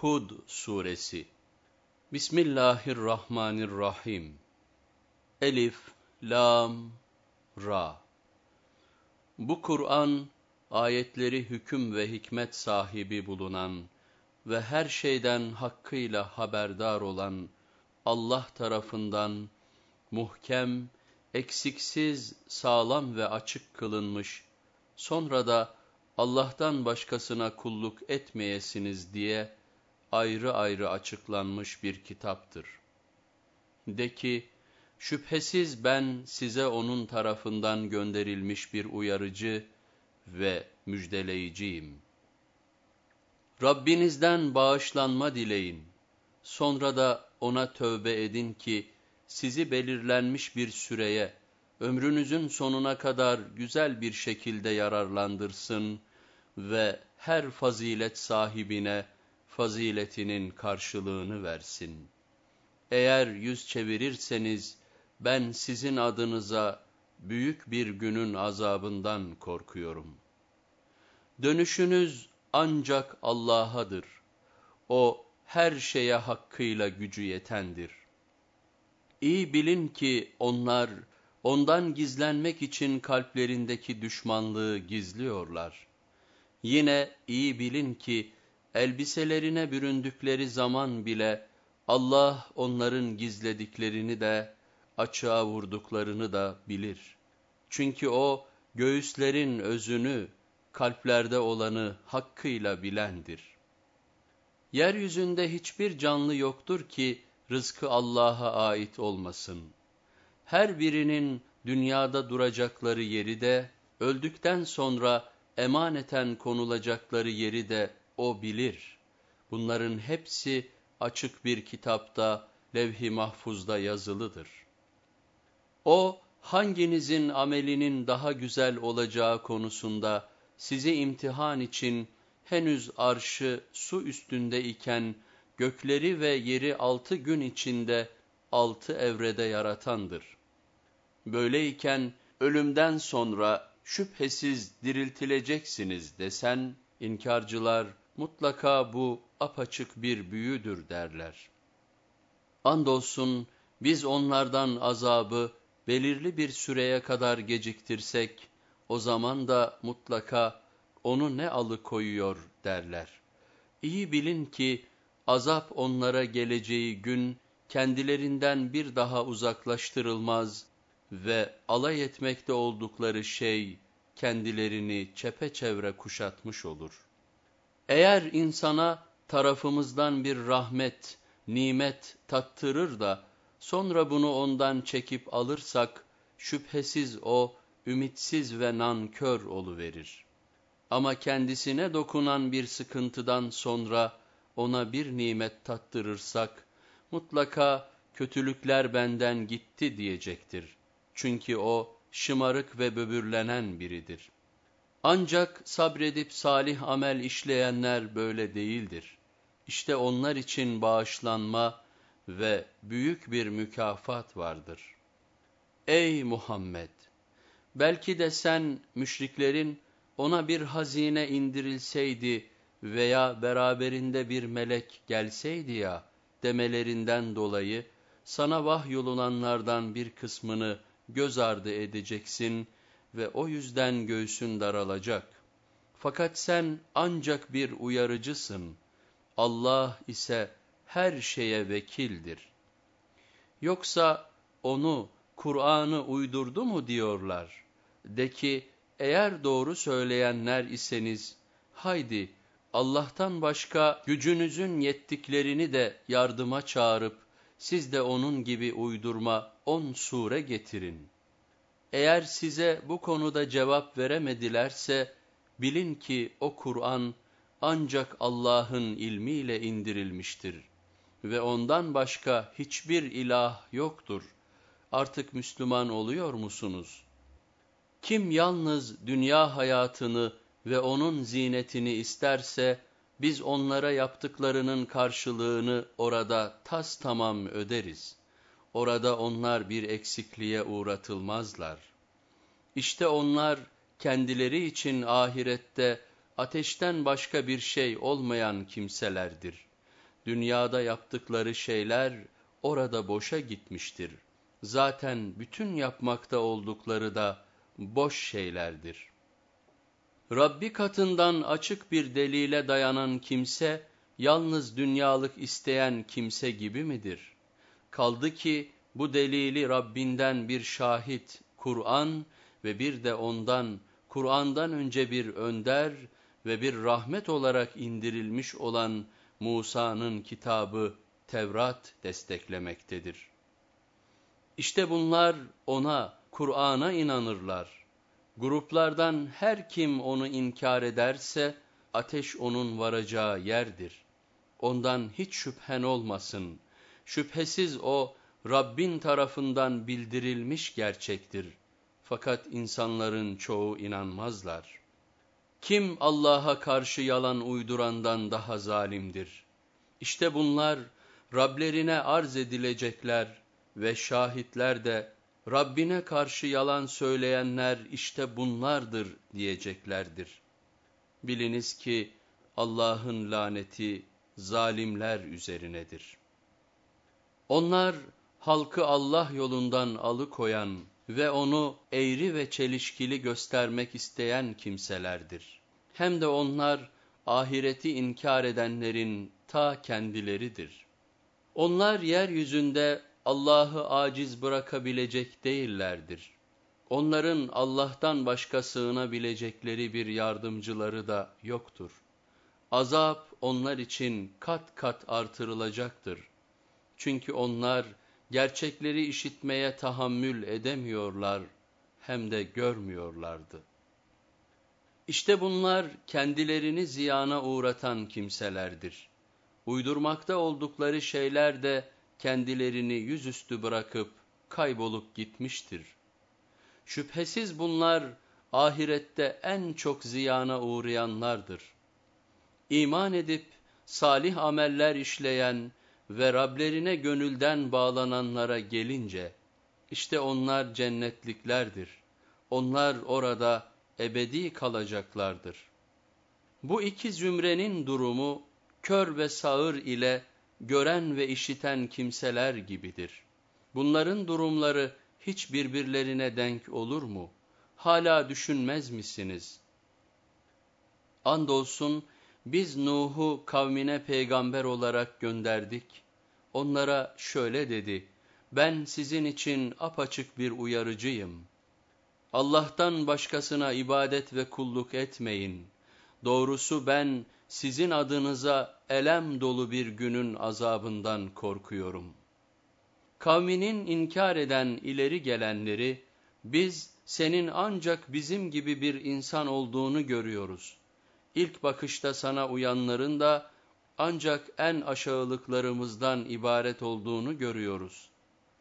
Hud Suresi. Bismillahirrahmanirrahim. Elif, Lam, Ra. Bu Kur'an, ayetleri hüküm ve hikmet sahibi bulunan ve her şeyden hakkıyla haberdar olan Allah tarafından muhkem, eksiksiz, sağlam ve açık kılınmış, sonra da Allah'tan başkasına kulluk etmeyesiniz diye ayrı ayrı açıklanmış bir kitaptır. De ki, şüphesiz ben size onun tarafından gönderilmiş bir uyarıcı ve müjdeleyiciyim. Rabbinizden bağışlanma dileyin. Sonra da ona tövbe edin ki sizi belirlenmiş bir süreye, ömrünüzün sonuna kadar güzel bir şekilde yararlandırsın ve her fazilet sahibine faziletinin karşılığını versin. Eğer yüz çevirirseniz ben sizin adınıza büyük bir günün azabından korkuyorum. Dönüşünüz ancak Allah'adır. O her şeye hakkıyla gücü yetendir. İyi bilin ki onlar ondan gizlenmek için kalplerindeki düşmanlığı gizliyorlar. Yine iyi bilin ki elbiselerine büründükleri zaman bile Allah onların gizlediklerini de açığa vurduklarını da bilir. Çünkü o göğüslerin özünü, kalplerde olanı hakkıyla bilendir. Yeryüzünde hiçbir canlı yoktur ki rızkı Allah'a ait olmasın. Her birinin dünyada duracakları yeri de, öldükten sonra emaneten konulacakları yeri de O bilir. Bunların hepsi açık bir kitapta, levh-i mahfuzda yazılıdır. O, hanginizin amelinin daha güzel olacağı konusunda sizi imtihan için henüz arşı su üstünde iken gökleri ve yeri altı gün içinde altı evrede yaratandır. Böyleyken ölümden sonra şüphesiz diriltileceksiniz desen, inkarcılar mutlaka bu apaçık bir büyüdür derler. Andolsun biz onlardan azabı belirli bir süreye kadar geciktirsek, o zaman da mutlaka onu ne alıkoyuyor derler. İyi bilin ki azap onlara geleceği gün kendilerinden bir daha uzaklaştırılmaz ve alay etmekte oldukları şey kendilerini çepeçevre kuşatmış olur. Eğer insana tarafımızdan bir rahmet, nimet tattırır da sonra bunu ondan çekip alırsak şüphesiz o ümitsiz ve nankör oluverir. Ama kendisine dokunan bir sıkıntıdan sonra ona bir nimet tattırırsak mutlaka kötülükler benden gitti diyecektir. Çünkü o şımarık ve böbürlenen biridir. Ancak sabredip salih amel işleyenler böyle değildir. İşte onlar için bağışlanma ve büyük bir mükafat vardır. Ey Muhammed! Belki de sen müşriklerin ona bir hazine indirilseydi veya beraberinde bir melek gelseydi ya demelerinden dolayı sana vahyolulanlardan bir kısmını göz ardı edeceksin ve o yüzden göğsün daralacak. Fakat sen ancak bir uyarıcısın. Allah ise her şeye vekildir. Yoksa onu, Kur'an'ı uydurdu mu diyorlar. De ki, eğer doğru söyleyenler iseniz, haydi Allah'tan başka gücünüzün yettiklerini de yardıma çağırıp, siz de onun gibi uydurma on sure getirin. Eğer size bu konuda cevap veremedilerse, bilin ki o Kur'an ancak Allah'ın ilmiyle indirilmiştir ve ondan başka hiçbir ilah yoktur. Artık Müslüman oluyor musunuz? Kim yalnız dünya hayatını ve onun zinetini isterse, biz onlara yaptıklarının karşılığını orada tas tamam öderiz. Orada onlar bir eksikliğe uğratılmazlar. İşte onlar kendileri için ahirette ateşten başka bir şey olmayan kimselerdir. dünyada yaptıkları şeyler orada boşa gitmiştir. Zaten bütün yapmakta oldukları da boş şeylerdir. Rabbi katından açık bir delile dayanan kimse, yalnız dünyalık isteyen kimse gibi midir? Kaldı ki bu delili Rabbinden bir şahit, Kur'an ve bir de ondan, Kur'an'dan önce bir önder ve bir rahmet olarak indirilmiş olan Musa'nın kitabı Tevrat desteklemektedir. İşte bunlar ona, Kur'an'a inanırlar. Gruplardan her kim onu inkar ederse, ateş onun varacağı yerdir. Ondan hiç şüphen olmasın. Şüphesiz o, Rabbin tarafından bildirilmiş gerçektir. Fakat insanların çoğu inanmazlar. Kim Allah'a karşı yalan uydurandan daha zalimdir? İşte bunlar Rablerine arz edilecekler ve şahitler de Rabbine karşı yalan söyleyenler işte bunlardır diyeceklerdir. Biliniz ki Allah'ın laneti zalimler üzerinedir. Onlar halkı Allah yolundan alıkoyan ve onu eğri ve çelişkili göstermek isteyen kimselerdir. Hem de onlar ahireti inkar edenlerin ta kendileridir. Onlar yeryüzünde Allah'ı aciz bırakabilecek değillerdir. Onların Allah'tan başka sığınabilecekleri bir yardımcıları da yoktur. Azap onlar için kat kat artırılacaktır. Çünkü onlar gerçekleri işitmeye tahammül edemiyorlar hem de görmüyorlardı. İşte bunlar kendilerini ziyana uğratan kimselerdir. Uydurmakta oldukları şeyler de kendilerini yüzüstü bırakıp kaybolup gitmiştir. Şüphesiz bunlar ahirette en çok ziyana uğrayanlardır. İman edip salih ameller işleyen ve Rablerine gönülden bağlananlara gelince, işte onlar cennetliklerdir. Onlar orada ebedi kalacaklardır. Bu iki zümrenin durumu, kör ve sağır ile gören ve işiten kimseler gibidir. Bunların durumları hiç birbirlerine denk olur mu? Hala düşünmez misiniz? Andolsun biz Nuh'u kavmine peygamber olarak gönderdik. Onlara şöyle dedi, ben sizin için apaçık bir uyarıcıyım. Allah'tan başkasına ibadet ve kulluk etmeyin. Doğrusu ben sizin adınıza elem dolu bir günün azabından korkuyorum. Kavminin inkar eden ileri gelenleri, biz senin ancak bizim gibi bir insan olduğunu görüyoruz. İlk bakışta sana uyanların da ancak en aşağılıklarımızdan ibaret olduğunu görüyoruz.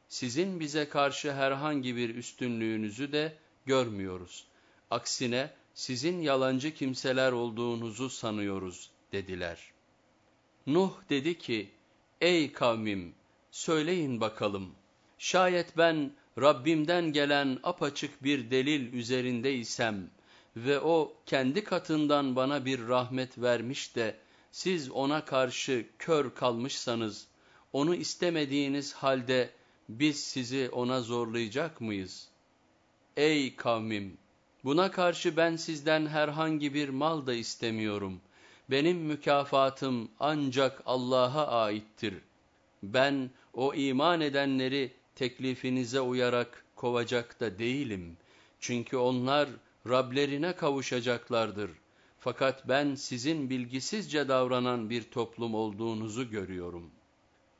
Sizin bize karşı herhangi bir üstünlüğünüzü de görmüyoruz. Aksine, sizin yalancı kimseler olduğunuzu sanıyoruz dediler. Nuh dedi ki, ey kavmim söyleyin bakalım, şayet ben Rabbimden gelen apaçık bir delil üzerindeysem ve o kendi katından bana bir rahmet vermiş de siz ona karşı kör kalmışsanız, onu istemediğiniz halde biz sizi ona zorlayacak mıyız? Ey kavmim! Buna karşı ben sizden herhangi bir mal da istemiyorum. Benim mükafatım ancak Allah'a aittir. Ben o iman edenleri teklifinize uyarak kovacak da değilim. Çünkü onlar Rablerine kavuşacaklardır. Fakat ben sizin bilgisizce davranan bir toplum olduğunuzu görüyorum.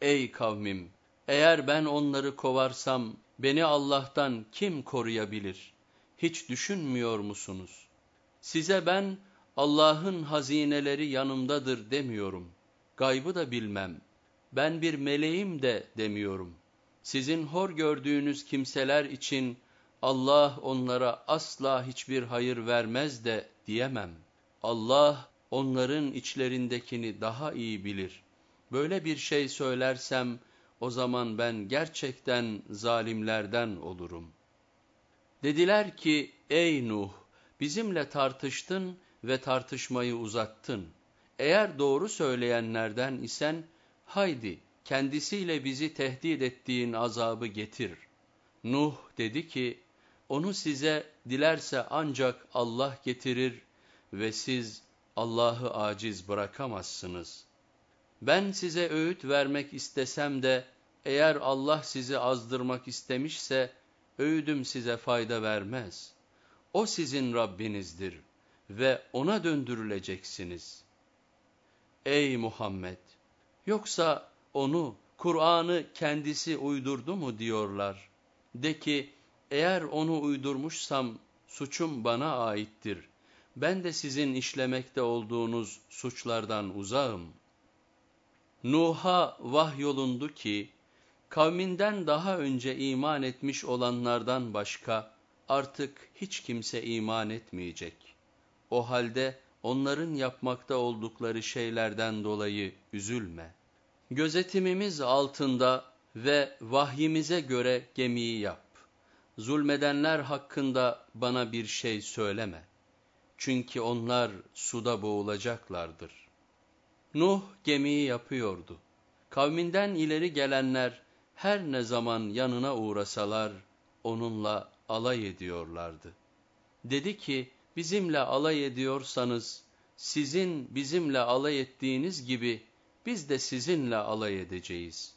Ey kavmim! Eğer ben onları kovarsam beni Allah'tan kim koruyabilir?'' hiç düşünmüyor musunuz? Size ben Allah'ın hazineleri yanımdadır demiyorum. Gaybı da bilmem. Ben bir meleğim de demiyorum. Sizin hor gördüğünüz kimseler için Allah onlara asla hiçbir hayır vermez de diyemem. Allah onların içlerindekini daha iyi bilir. Böyle bir şey söylersem o zaman ben gerçekten zalimlerden olurum.'' Dediler ki ey Nuh bizimle tartıştın ve tartışmayı uzattın. Eğer doğru söyleyenlerden isen haydi kendisiyle bizi tehdit ettiğin azabı getir. Nuh dedi ki, onu size dilerse ancak Allah getirir ve siz Allah'ı aciz bırakamazsınız. Ben size öğüt vermek istesem de eğer Allah sizi azdırmak istemişse öğüdüm size fayda vermez. O sizin Rabbinizdir ve ona döndürüleceksiniz. Ey Muhammed! Yoksa onu, Kur'an'ı kendisi uydurdu mu diyorlar. De ki, eğer onu uydurmuşsam suçum bana aittir. Ben de sizin işlemekte olduğunuz suçlardan uzağım. Nuh'a vahyolundu ki, kavminden daha önce iman etmiş olanlardan başka artık hiç kimse iman etmeyecek. O halde onların yapmakta oldukları şeylerden dolayı üzülme. Gözetimimiz altında ve vahyimize göre gemiyi yap. Zulmedenler hakkında bana bir şey söyleme. Çünkü onlar suda boğulacaklardır. Nuh gemiyi yapıyordu. Kavminden ileri gelenler her ne zaman yanına uğrasalar onunla alay ediyorlardı. Dedi ki bizimle alay ediyorsanız sizin bizimle alay ettiğiniz gibi biz de sizinle alay edeceğiz.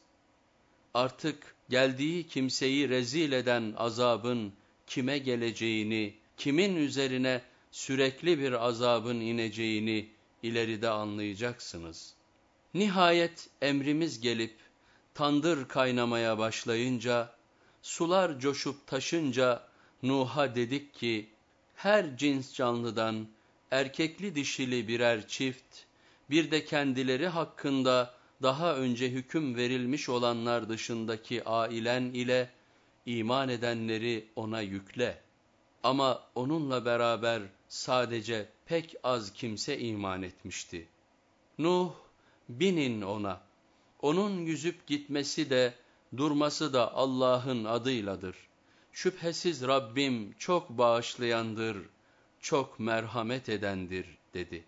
Artık geldiği kimseyi rezil eden azabın kime geleceğini, kimin üzerine sürekli bir azabın ineceğini ileride anlayacaksınız. Nihayet emrimiz gelip tandır kaynamaya başlayınca, sular coşup taşınca Nuh'a dedik ki, her cins canlıdan erkekli dişili birer çift, bir de kendileri hakkında daha önce hüküm verilmiş olanlar dışındaki ailen ile iman edenleri ona yükle. Ama onunla beraber sadece pek az kimse iman etmişti. Nuh, binin ona. Onun yüzüp gitmesi de, durması da Allah'ın adıyladır. Şüphesiz Rabbim çok bağışlayandır, çok merhamet edendir, dedi.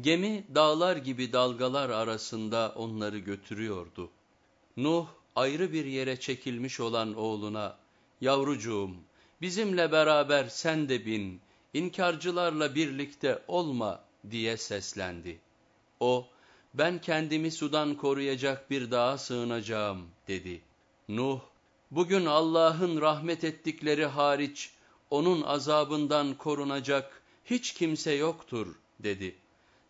Gemi dağlar gibi dalgalar arasında onları götürüyordu. Nuh ayrı bir yere çekilmiş olan oğluna, yavrucuğum bizimle beraber sen de bin, inkarcılarla birlikte olma diye seslendi. O, ben kendimi sudan koruyacak bir dağa sığınacağım dedi. Nuh, bugün Allah'ın rahmet ettikleri hariç onun azabından korunacak hiç kimse yoktur dedi.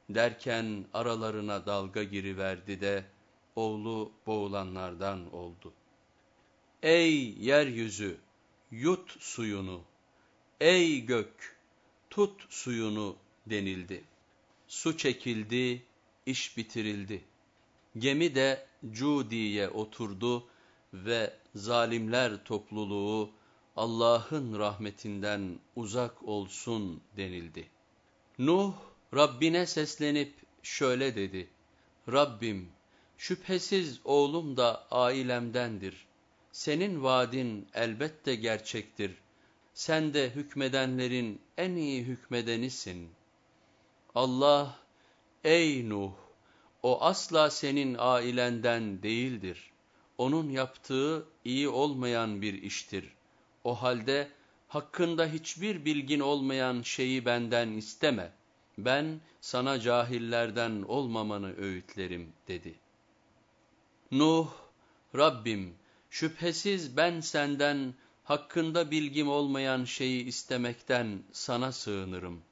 Derken aralarına dalga giriverdi de oğlu boğulanlardan oldu. Ey yeryüzü yut suyunu, ey gök tut suyunu denildi. Su çekildi, iş bitirildi. Gemi de Cudi'ye oturdu ve zalimler topluluğu Allah'ın rahmetinden uzak olsun denildi. Nuh Rabbine seslenip şöyle dedi. Rabbim şüphesiz oğlum da ailemdendir. Senin vaadin elbette gerçektir. Sen de hükmedenlerin en iyi hükmedenisin. Allah, ey Nuh, o asla senin ailenden değildir. Onun yaptığı iyi olmayan bir iştir. O halde hakkında hiçbir bilgin olmayan şeyi benden isteme. Ben sana cahillerden olmamanı öğütlerim dedi. Nuh, Rabbim şüphesiz ben senden hakkında bilgim olmayan şeyi istemekten sana sığınırım.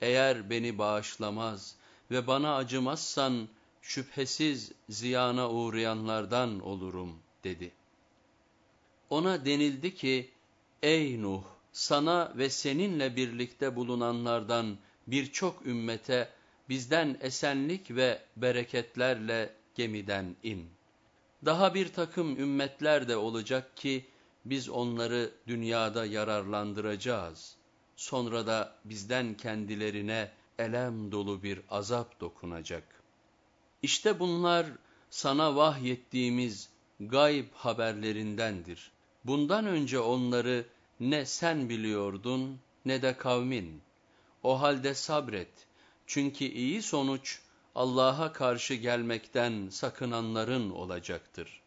Eğer beni bağışlamaz ve bana acımazsan şüphesiz ziyana uğrayanlardan olurum dedi. Ona denildi ki, ey Nuh sana ve seninle birlikte bulunanlardan birçok ümmete bizden esenlik ve bereketlerle gemiden in. Daha bir takım ümmetler de olacak ki biz onları dünyada yararlandıracağız. Sonra da bizden kendilerine elem dolu bir azap dokunacak. İşte bunlar sana vahyettiğimiz gayb haberlerindendir. Bundan önce onları ne sen biliyordun ne de kavmin. O halde sabret. Çünkü iyi sonuç Allah'a karşı gelmekten sakınanların olacaktır.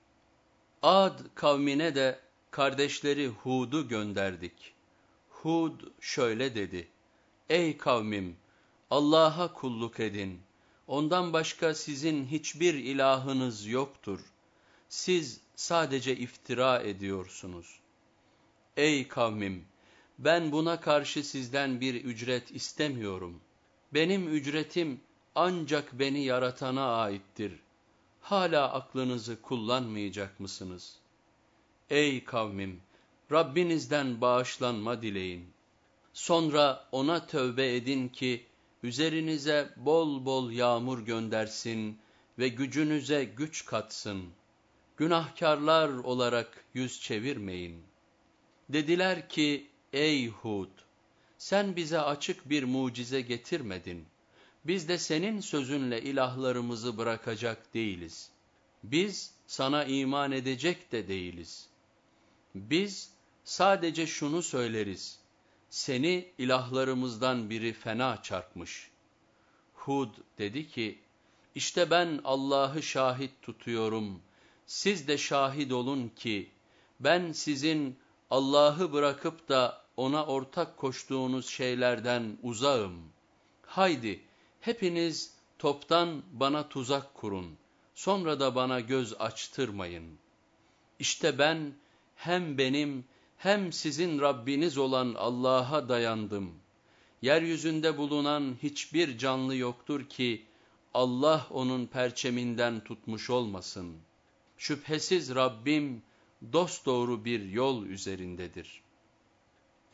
Ad kavmine de kardeşleri Hud'u gönderdik. Hud şöyle dedi, Ey kavmim! Allah'a kulluk edin. Ondan başka sizin hiçbir ilahınız yoktur. Siz sadece iftira ediyorsunuz. Ey kavmim! Ben buna karşı sizden bir ücret istemiyorum. Benim ücretim ancak beni yaratana aittir. Hala aklınızı kullanmayacak mısınız? Ey kavmim! Rabbinizden bağışlanma dileyin. Sonra ona tövbe edin ki, üzerinize bol bol yağmur göndersin ve gücünüze güç katsın. Günahkarlar olarak yüz çevirmeyin. Dediler ki, ey Hud, sen bize açık bir mucize getirmedin. Biz de senin sözünle ilahlarımızı bırakacak değiliz. Biz sana iman edecek de değiliz. Biz sadece şunu söyleriz, seni ilahlarımızdan biri fena çarpmış. Hud dedi ki, işte ben Allah'ı şahit tutuyorum, siz de şahit olun ki, ben sizin Allah'ı bırakıp da ona ortak koştuğunuz şeylerden uzağım. Haydi hepiniz toptan bana tuzak kurun, sonra da bana göz açtırmayın. İşte ben hem benim hem sizin Rabbiniz olan Allah'a dayandım. Yeryüzünde bulunan hiçbir canlı yoktur ki Allah onun perçeminden tutmuş olmasın. Şüphesiz Rabbim dosdoğru bir yol üzerindedir.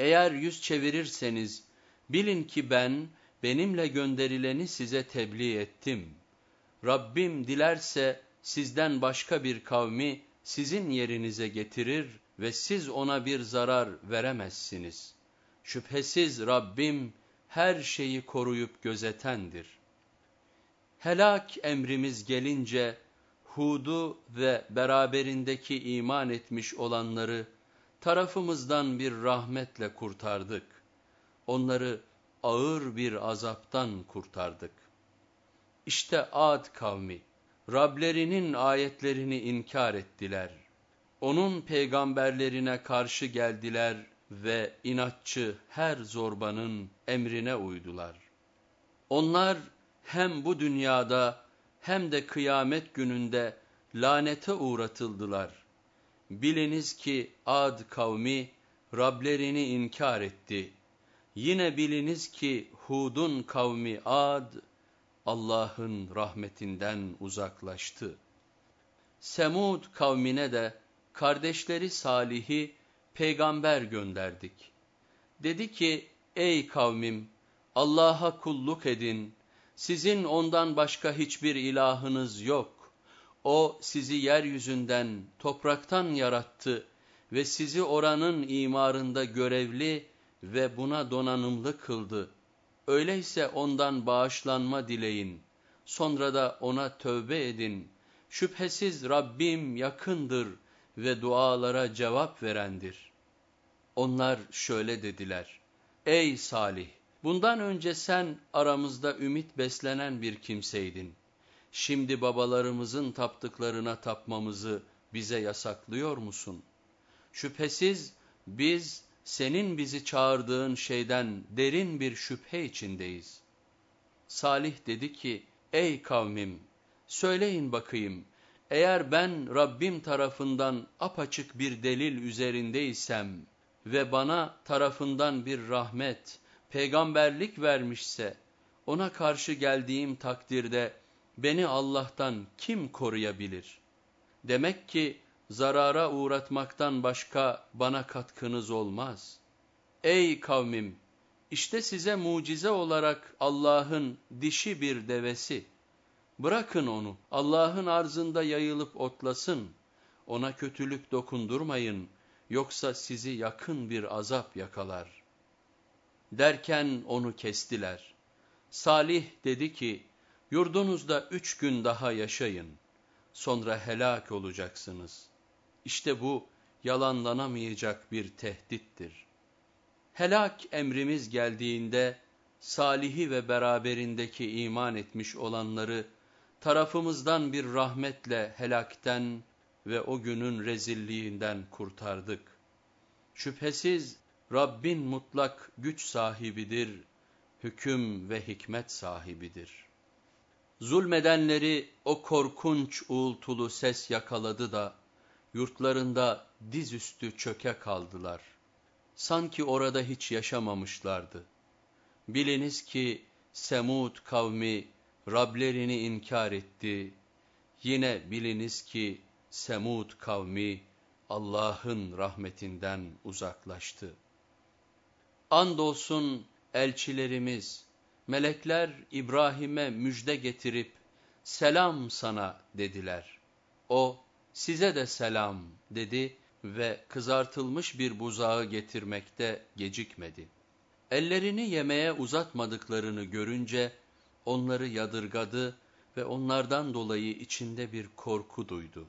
Eğer yüz çevirirseniz bilin ki ben benimle gönderileni size tebliğ ettim. Rabbim dilerse sizden başka bir kavmi sizin yerinize getirir ve siz ona bir zarar veremezsiniz. Şüphesiz Rabbim her şeyi koruyup gözetendir. Helak emrimiz gelince Hud'u ve beraberindeki iman etmiş olanları tarafımızdan bir rahmetle kurtardık. Onları ağır bir azaptan kurtardık. İşte Ad kavmi, Rablerinin ayetlerini inkar ettiler. Onun peygamberlerine karşı geldiler ve inatçı her zorbanın emrine uydular. Onlar hem bu dünyada hem de kıyamet gününde lanete uğratıldılar. Biliniz ki Ad kavmi Rablerini inkar etti. Yine biliniz ki Hud'un kavmi Ad, Allah'ın rahmetinden uzaklaştı. Semud kavmine de kardeşleri Salih'i peygamber gönderdik. Dedi ki, ey kavmim, Allah'a kulluk edin, sizin ondan başka hiçbir ilahınız yok. O sizi yeryüzünden, topraktan yarattı ve sizi oranın imarında görevli ve buna donanımlı kıldı. Öyleyse ondan bağışlanma dileyin, sonra da ona tövbe edin. Şüphesiz Rabbim yakındır ve dualara cevap verendir. Onlar şöyle dediler, Ey Salih! Bundan önce sen aramızda ümit beslenen bir kimseydin. Şimdi babalarımızın taptıklarına tapmamızı bize yasaklıyor musun? Şüphesiz biz senin bizi çağırdığın şeyden derin bir şüphe içindeyiz. Salih dedi ki, ey kavmim, söyleyin bakayım, eğer ben Rabbim tarafından apaçık bir delil üzerindeysem ve bana tarafından bir rahmet, peygamberlik vermişse, ona karşı geldiğim takdirde beni Allah'tan kim koruyabilir? Demek ki zarara uğratmaktan başka bana katkınız olmaz. Ey kavmim! İşte size mucize olarak Allah'ın dişi bir devesi. Bırakın onu, Allah'ın arzında yayılıp otlasın. Ona kötülük dokundurmayın, yoksa sizi yakın bir azap yakalar.'' Derken onu kestiler. Salih dedi ki, yurdunuzda üç gün daha yaşayın, sonra helak olacaksınız. İşte bu yalanlanamayacak bir tehdittir. Helak emrimiz geldiğinde, Salih'i ve beraberindeki iman etmiş olanları tarafımızdan bir rahmetle helakten ve o günün rezilliğinden kurtardık. Şüphesiz Rabbin mutlak güç sahibidir, hüküm ve hikmet sahibidir. Zulmedenleri o korkunç uğultulu ses yakaladı da, yurtlarında dizüstü çöke kaldılar. Sanki orada hiç yaşamamışlardı. Biliniz ki Semud kavmi Rablerini inkar etti. Yine biliniz ki Semud kavmi Allah'ın rahmetinden uzaklaştı. Andolsun elçilerimiz, melekler İbrahim'e müjde getirip selam sana dediler. O size de selam dedi ve kızartılmış bir buzağı getirmekte gecikmedi. Ellerini yemeğe uzatmadıklarını görünce onları yadırgadı ve onlardan dolayı içinde bir korku duydu.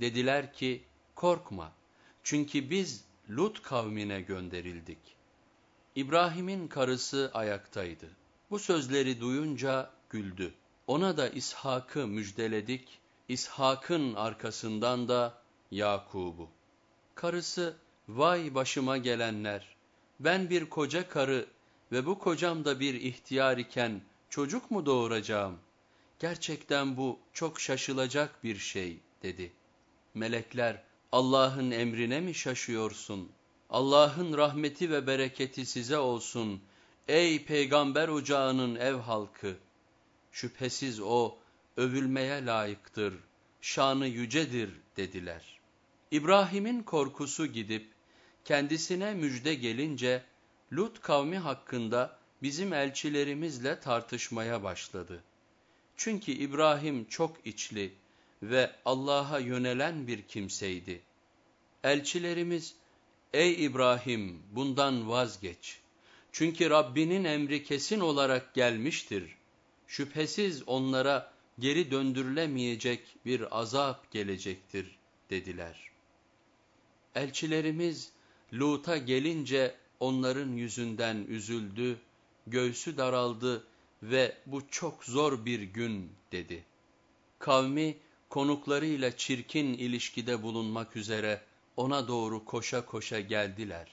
Dediler ki korkma çünkü biz Lut kavmine gönderildik. İbrahim'in karısı ayaktaydı. Bu sözleri duyunca güldü. Ona da İshak'ı müjdeledik, İshak'ın arkasından da Yakub'u. Karısı, vay başıma gelenler, ben bir koca karı ve bu kocam da bir ihtiyar iken çocuk mu doğuracağım? Gerçekten bu çok şaşılacak bir şey dedi. Melekler, Allah'ın emrine mi şaşıyorsun? Allah'ın rahmeti ve bereketi size olsun. Ey peygamber ocağının ev halkı! Şüphesiz o övülmeye layıktır, şanı yücedir dediler. İbrahim'in korkusu gidip kendisine müjde gelince Lut kavmi hakkında bizim elçilerimizle tartışmaya başladı. Çünkü İbrahim çok içli ve Allah'a yönelen bir kimseydi. Elçilerimiz, ey İbrahim bundan vazgeç. Çünkü Rabbinin emri kesin olarak gelmiştir. Şüphesiz onlara geri döndürülemeyecek bir azap gelecektir dediler. Elçilerimiz Lut'a gelince onların yüzünden üzüldü, göğsü daraldı ve bu çok zor bir gün dedi. Kavmi konuklarıyla çirkin ilişkide bulunmak üzere ona doğru koşa koşa geldiler.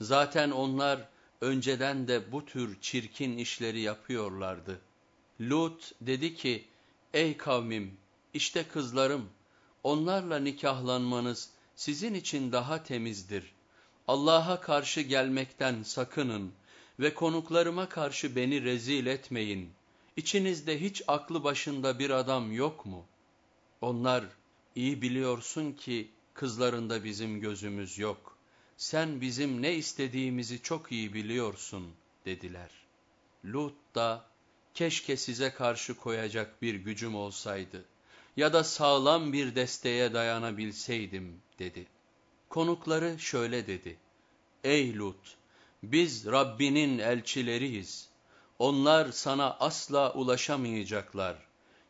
Zaten onlar önceden de bu tür çirkin işleri yapıyorlardı. Lut dedi ki, ey kavmim işte kızlarım, onlarla nikahlanmanız sizin için daha temizdir. Allah'a karşı gelmekten sakının ve konuklarıma karşı beni rezil etmeyin. İçinizde hiç aklı başında bir adam yok mu? Onlar, iyi biliyorsun ki kızlarında bizim gözümüz yok. Sen bizim ne istediğimizi çok iyi biliyorsun dediler. Lut da, keşke size karşı koyacak bir gücüm olsaydı ya da sağlam bir desteğe dayanabilseydim dedi. Konukları şöyle dedi. Ey Lut! Biz Rabbinin elçileriyiz. Onlar sana asla ulaşamayacaklar.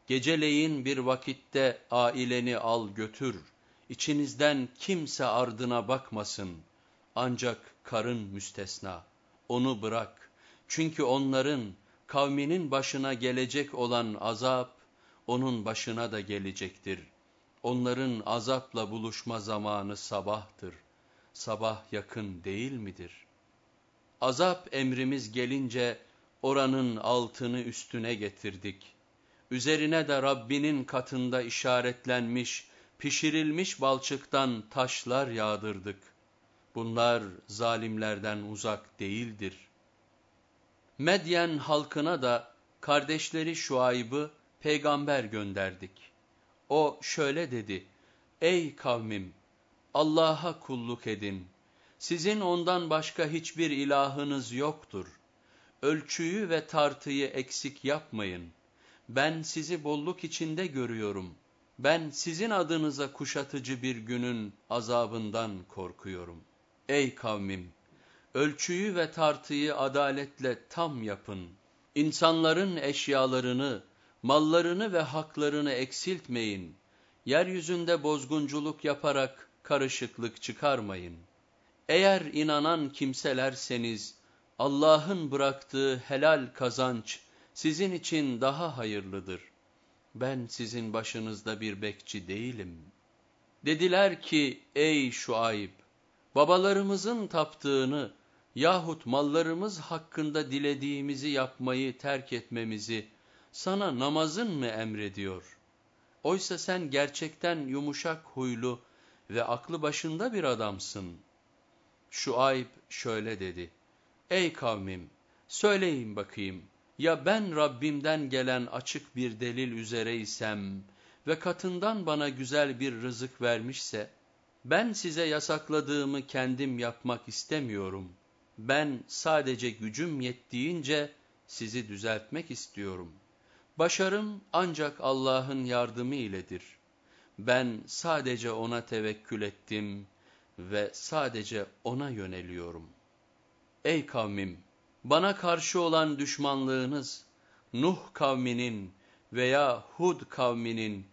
Geceleyin bir vakitte aileni al götür. İçinizden kimse ardına bakmasın. Ancak karın müstesna. Onu bırak. Çünkü onların kavminin başına gelecek olan azap, onun başına da gelecektir. Onların azapla buluşma zamanı sabahtır. Sabah yakın değil midir?'' Azap emrimiz gelince oranın altını üstüne getirdik. Üzerine de Rabbinin katında işaretlenmiş, pişirilmiş balçıktan taşlar yağdırdık. Bunlar zalimlerden uzak değildir. Medyen halkına da kardeşleri Şuayb'ı peygamber gönderdik. O şöyle dedi, Ey kavmim! Allah'a kulluk edin.'' Sizin ondan başka hiçbir ilahınız yoktur. Ölçüyü ve tartıyı eksik yapmayın. Ben sizi bolluk içinde görüyorum. Ben sizin adınıza kuşatıcı bir günün azabından korkuyorum. Ey kavmim! Ölçüyü ve tartıyı adaletle tam yapın. İnsanların eşyalarını, mallarını ve haklarını eksiltmeyin. Yeryüzünde bozgunculuk yaparak karışıklık çıkarmayın.'' Eğer inanan kimselerseniz Allah'ın bıraktığı helal kazanç sizin için daha hayırlıdır. Ben sizin başınızda bir bekçi değilim. Dediler ki ey Şuayb, babalarımızın taptığını yahut mallarımız hakkında dilediğimizi yapmayı terk etmemizi sana namazın mı emrediyor? Oysa sen gerçekten yumuşak huylu ve aklı başında bir adamsın. Şuayb şöyle dedi. Ey kavmim, söyleyin bakayım, ya ben Rabbimden gelen açık bir delil üzere isem ve katından bana güzel bir rızık vermişse, ben size yasakladığımı kendim yapmak istemiyorum. Ben sadece gücüm yettiğince sizi düzeltmek istiyorum. Başarım ancak Allah'ın yardımı iledir. Ben sadece O'na tevekkül ettim ve sadece O'na yöneliyorum. Ey kavmim! Bana karşı olan düşmanlığınız, Nuh kavminin veya Hud kavminin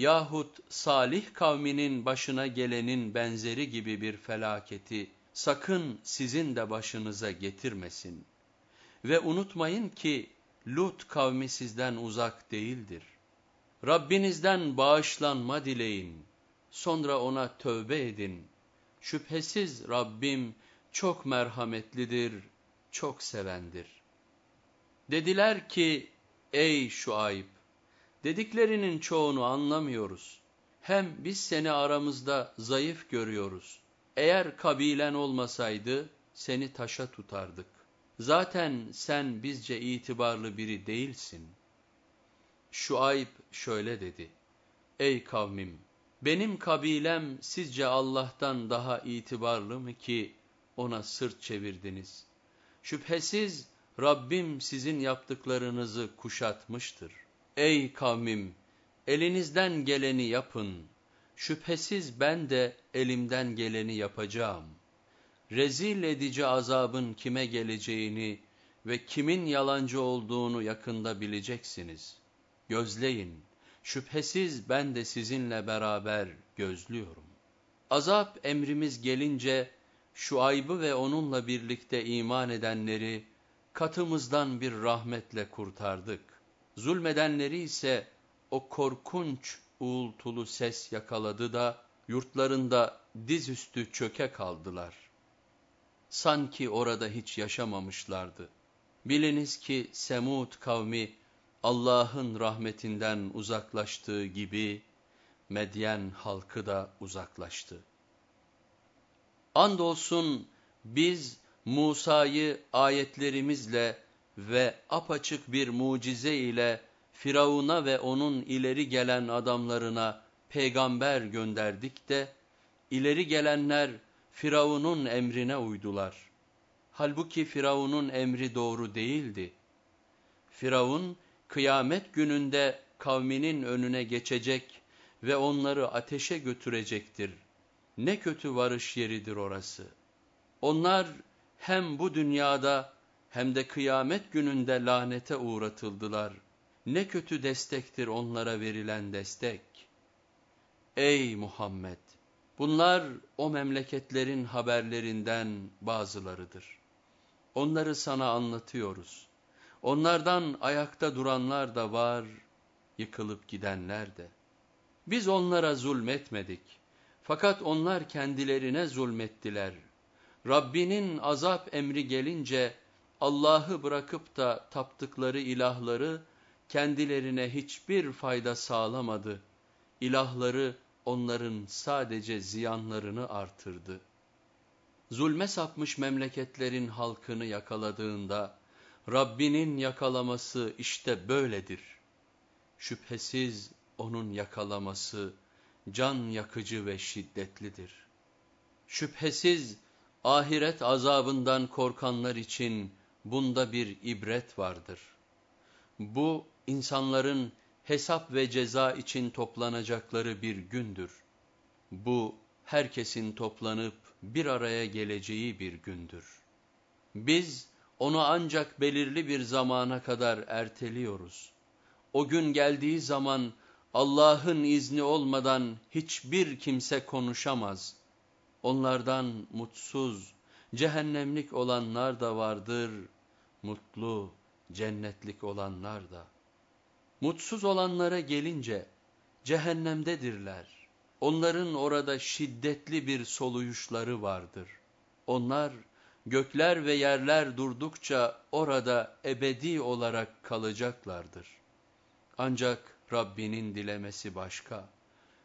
yahut Salih kavminin başına gelenin benzeri gibi bir felaketi sakın sizin de başınıza getirmesin. Ve unutmayın ki Lut kavmi sizden uzak değildir. Rabbinizden bağışlanma dileyin, sonra ona tövbe edin. Şüphesiz Rabbim çok merhametlidir, çok sevendir. Dediler ki, ey Şuayb, dediklerinin çoğunu anlamıyoruz. Hem biz seni aramızda zayıf görüyoruz. Eğer kabilen olmasaydı seni taşa tutardık. Zaten sen bizce itibarlı biri değilsin. Şuayb şöyle dedi. Ey kavmim! Benim kabilem sizce Allah'tan daha itibarlı mı ki ona sırt çevirdiniz? Şüphesiz Rabbim sizin yaptıklarınızı kuşatmıştır. Ey kavmim! Elinizden geleni yapın. Şüphesiz ben de elimden geleni yapacağım. Rezil edici azabın kime geleceğini ve kimin yalancı olduğunu yakında bileceksiniz. Gözleyin, şüphesiz ben de sizinle beraber gözlüyorum. Azap emrimiz gelince, şu aybı ve onunla birlikte iman edenleri katımızdan bir rahmetle kurtardık. Zulmedenleri ise o korkunç uğultulu ses yakaladı da yurtlarında dizüstü çöke kaldılar. Sanki orada hiç yaşamamışlardı. Biliniz ki Semud kavmi Allah'ın rahmetinden uzaklaştığı gibi Medyen halkı da uzaklaştı. Andolsun biz Musa'yı ayetlerimizle ve apaçık bir mucize ile Firavun'a ve onun ileri gelen adamlarına peygamber gönderdik de, ileri gelenler Firavun'un emrine uydular. Halbuki Firavun'un emri doğru değildi. Firavun, kıyamet gününde kavminin önüne geçecek ve onları ateşe götürecektir. Ne kötü varış yeridir orası. Onlar hem bu dünyada hem de kıyamet gününde lanete uğratıldılar. Ne kötü destektir onlara verilen destek. Ey Muhammed! Bunlar o memleketlerin haberlerinden bazılarıdır. Onları sana anlatıyoruz. Onlardan ayakta duranlar da var, yıkılıp gidenler de. Biz onlara zulmetmedik. Fakat onlar kendilerine zulmettiler. Rabbinin azap emri gelince Allah'ı bırakıp da taptıkları ilahları kendilerine hiçbir fayda sağlamadı. İlahları onların sadece ziyanlarını artırdı. Zulme sapmış memleketlerin halkını yakaladığında, Rabbinin yakalaması işte böyledir. Şüphesiz onun yakalaması can yakıcı ve şiddetlidir. Şüphesiz ahiret azabından korkanlar için bunda bir ibret vardır. Bu insanların hesap ve ceza için toplanacakları bir gündür. Bu herkesin toplanıp bir araya geleceği bir gündür. Biz onu ancak belirli bir zamana kadar erteliyoruz. O gün geldiği zaman Allah'ın izni olmadan hiçbir kimse konuşamaz. Onlardan mutsuz cehennemlik olanlar da vardır, mutlu, cennetlik olanlar da. Mutsuz olanlara gelince cehennemdedirler. Onların orada şiddetli bir soluyuşları vardır. Onlar gökler ve yerler durdukça orada ebedi olarak kalacaklardır. Ancak Rabbinin dilemesi başka.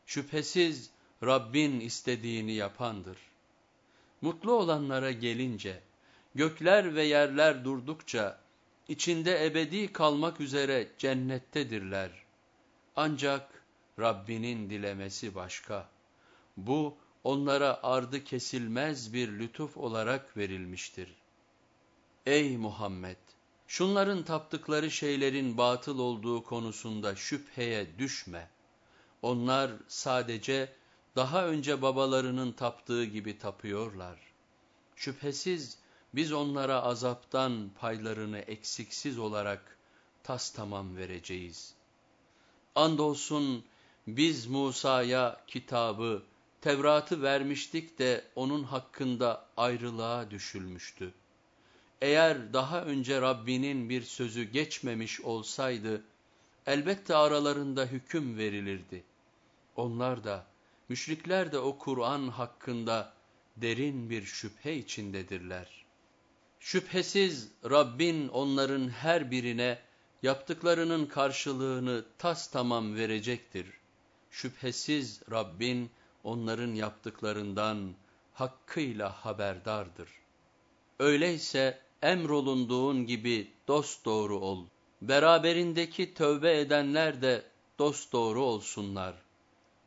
Şüphesiz Rabbin istediğini yapandır. Mutlu olanlara gelince, gökler ve yerler durdukça, içinde ebedi kalmak üzere cennettedirler. Ancak Rabbinin dilemesi başka. Bu, onlara ardı kesilmez bir lütuf olarak verilmiştir. Ey Muhammed! Şunların taptıkları şeylerin batıl olduğu konusunda şüpheye düşme. Onlar sadece daha önce babalarının taptığı gibi tapıyorlar. Şüphesiz biz onlara azaptan paylarını eksiksiz olarak tas tamam vereceğiz. Andolsun biz Musa'ya kitabı, Tevrat'ı vermiştik de onun hakkında ayrılığa düşülmüştü. Eğer daha önce Rabbinin bir sözü geçmemiş olsaydı, elbette aralarında hüküm verilirdi. Onlar da, müşrikler de o Kur'an hakkında derin bir şüphe içindedirler. Şüphesiz Rabbin onların her birine yaptıklarının karşılığını tas tamam verecektir. Şüphesiz Rabbin onların yaptıklarından hakkıyla haberdardır. Öyleyse emrolunduğun gibi dosdoğru ol. Beraberindeki tövbe edenler de dosdoğru olsunlar.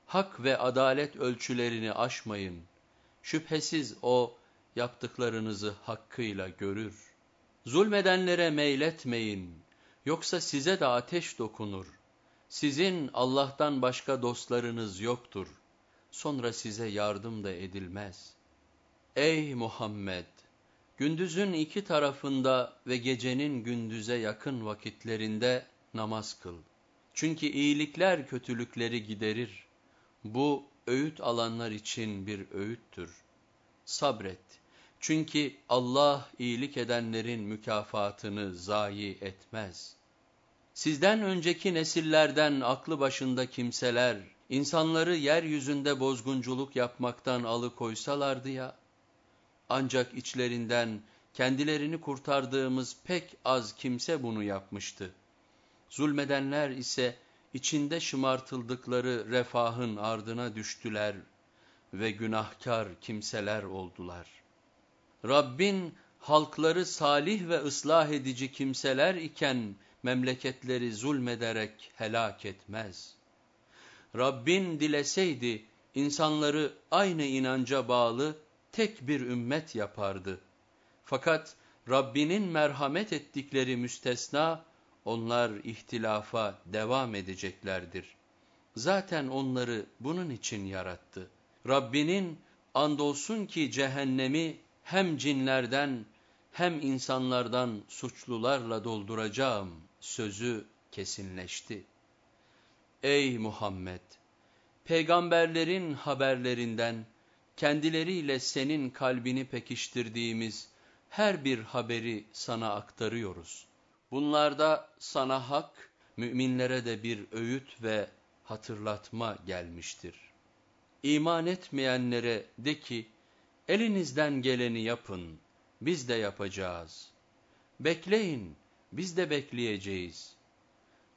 Hak ve adalet ölçülerini aşmayın. Şüphesiz O yaptıklarınızı hakkıyla görür. Zulmedenlere meyletmeyin. Yoksa size de ateş dokunur. Sizin Allah'tan başka dostlarınız yoktur. Sonra size yardım da edilmez. Ey Muhammed! Gündüzün iki tarafında ve gecenin gündüze yakın vakitlerinde namaz kıl. Çünkü iyilikler kötülükleri giderir. Bu öğüt alanlar için bir öğüttür. Sabret. Çünkü Allah iyilik edenlerin mükafatını zayi etmez. Sizden önceki nesillerden aklı başında kimseler, insanları yeryüzünde bozgunculuk yapmaktan alıkoysalardı ya, ancak içlerinden kendilerini kurtardığımız pek az kimse bunu yapmıştı. Zulmedenler ise içinde şımartıldıkları refahın ardına düştüler ve günahkar kimseler oldular. Rabbin halkları salih ve ıslah edici kimseler iken memleketleri zulmederek helak etmez. Rabbin dileseydi insanları aynı inanca bağlı tek bir ümmet yapardı. Fakat Rabbinin merhamet ettikleri müstesna, onlar ihtilafa devam edeceklerdir. Zaten onları bunun için yarattı. Rabbinin andolsun ki cehennemi hem cinlerden hem insanlardan suçlularla dolduracağım sözü kesinleşti. Ey Muhammed! Peygamberlerin haberlerinden, kendileriyle senin kalbini pekiştirdiğimiz her bir haberi sana aktarıyoruz. Bunlarda sana hak, müminlere de bir öğüt ve hatırlatma gelmiştir. İman etmeyenlere de ki, elinizden geleni yapın, biz de yapacağız. Bekleyin, biz de bekleyeceğiz.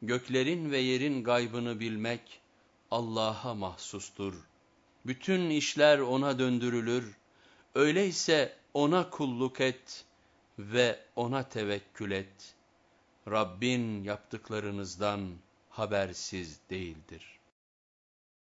Göklerin ve yerin gaybını bilmek Allah'a mahsustur.'' bütün işler ona döndürülür. Öyleyse ona kulluk et ve ona tevekkül et. Rabbin yaptıklarınızdan habersiz değildir.